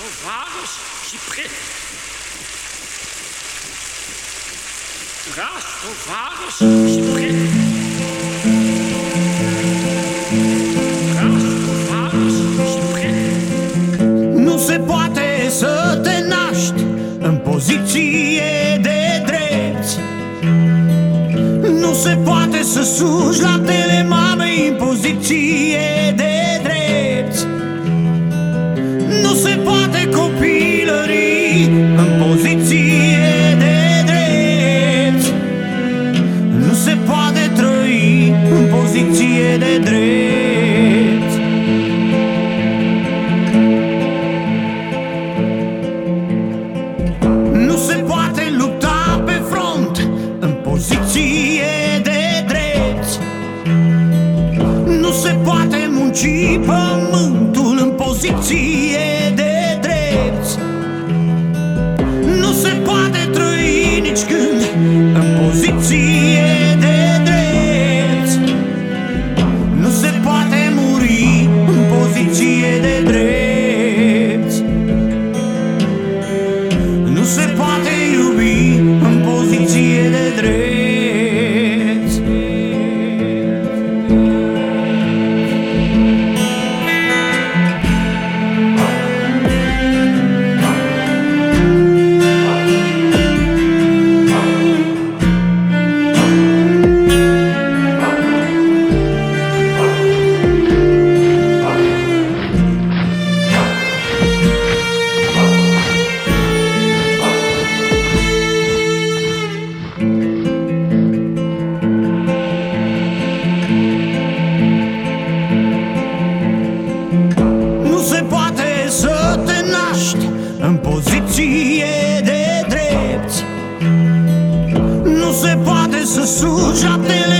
tovarăș și prieten. Dragi tovarăș și prieten. Dragi tovarăș și prieten. Nu se poate să te naști în poziție de drept Nu se poate să sugi la tele în poziție de drept. Nu se poate trăi în poziție de drept. Nu se poate lupta pe front în poziție de drept. Nu se poate munci pământul în poziție naști în poziție de drept. Nu se poate să sugi aptele